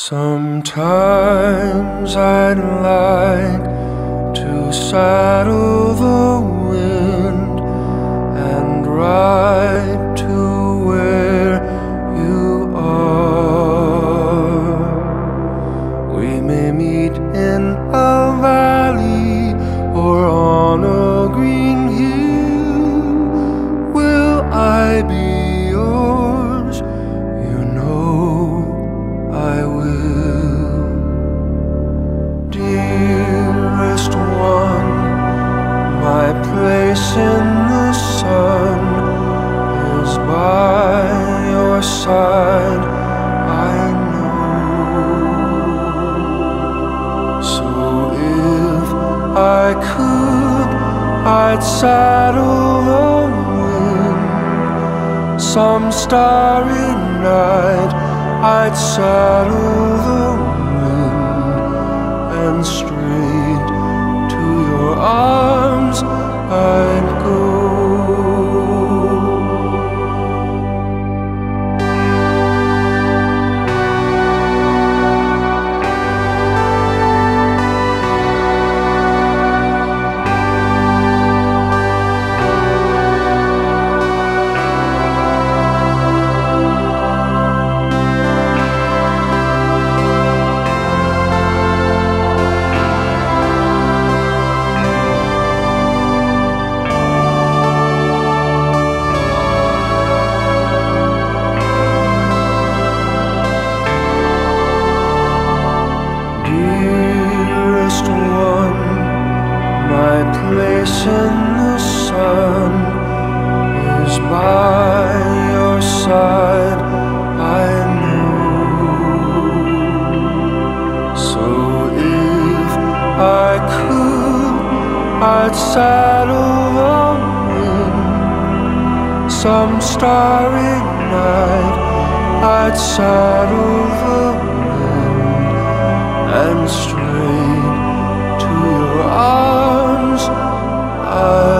Sometimes I'd like to saddle the wind and ride in the sun is by your side. I know. So if I could, I'd saddle the wind. Some starry night, I'd saddle the wind in the sun is by your side. I know. So if I could, I'd saddle the wind. Some starry night, I'd saddle the wind and straight to your arms heart.